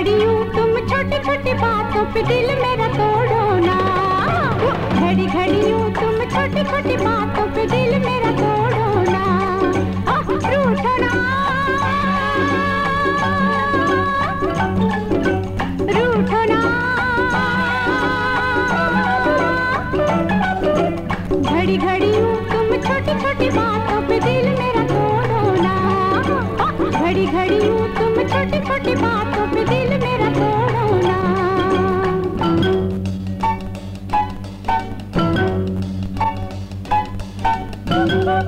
छोटी बातों पे दिल मेरा तोड़ो ना। घड़ी घड़ी यूँ तुम छोटी छोटी बातों पे दिल मेरा तोड़ो ना। रूठो ना रूठो ना घड़ी घड़ी तुम छोटी छोटी बातों घड़ी घड़ी यूँ तुम छोटी छोटी बातों पे दिल मेरा तोड़ो ना। अरमां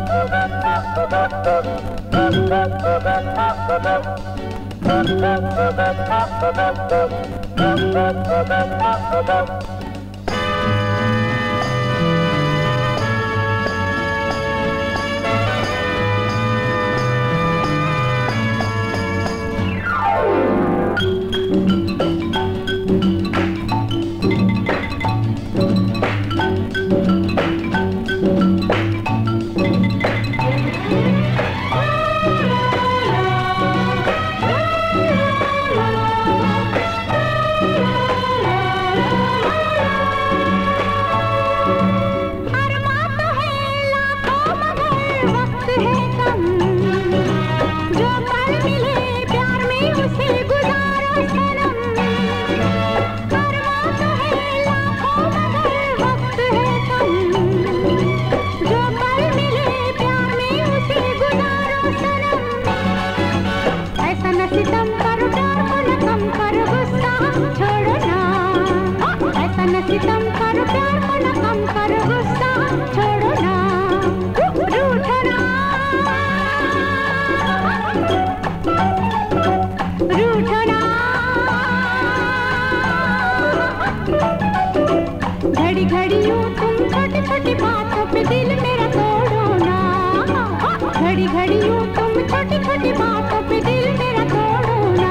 घड़ी घड़ी यूँ तुम छोटी छोटी बातों पे दिल मेरा तोड़ो ना घड़ी घड़ी यूँ तुम छोटी छोटी बातों पे दिल मेरा तोड़ो ना